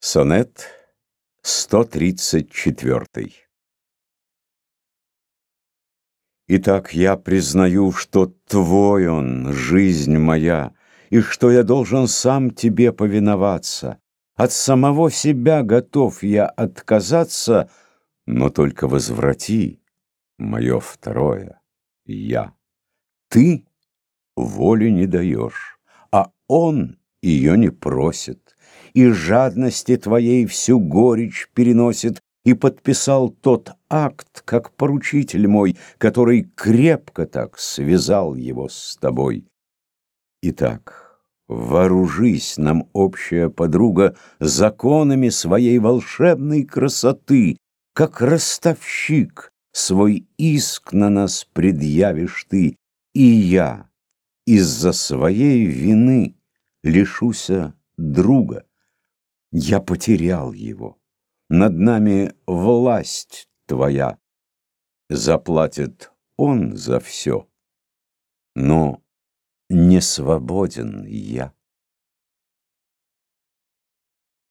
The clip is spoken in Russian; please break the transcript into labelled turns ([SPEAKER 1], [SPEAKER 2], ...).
[SPEAKER 1] Сонет 134 Итак, я признаю, что твой он, жизнь моя, И что я должен сам тебе повиноваться. От самого себя готов я отказаться, Но только возврати мое второе я. Ты воли не даешь, а он ее не просит и жадности твоей всю горечь переносит, и подписал тот акт, как поручитель мой, который крепко так связал его с тобой. Итак, вооружись нам, общая подруга, законами своей волшебной красоты, как ростовщик свой иск на нас предъявишь ты, и я из-за своей вины лишуся друга. Я потерял его. Над нами власть твоя. Заплатит он за все. Но не свободен я.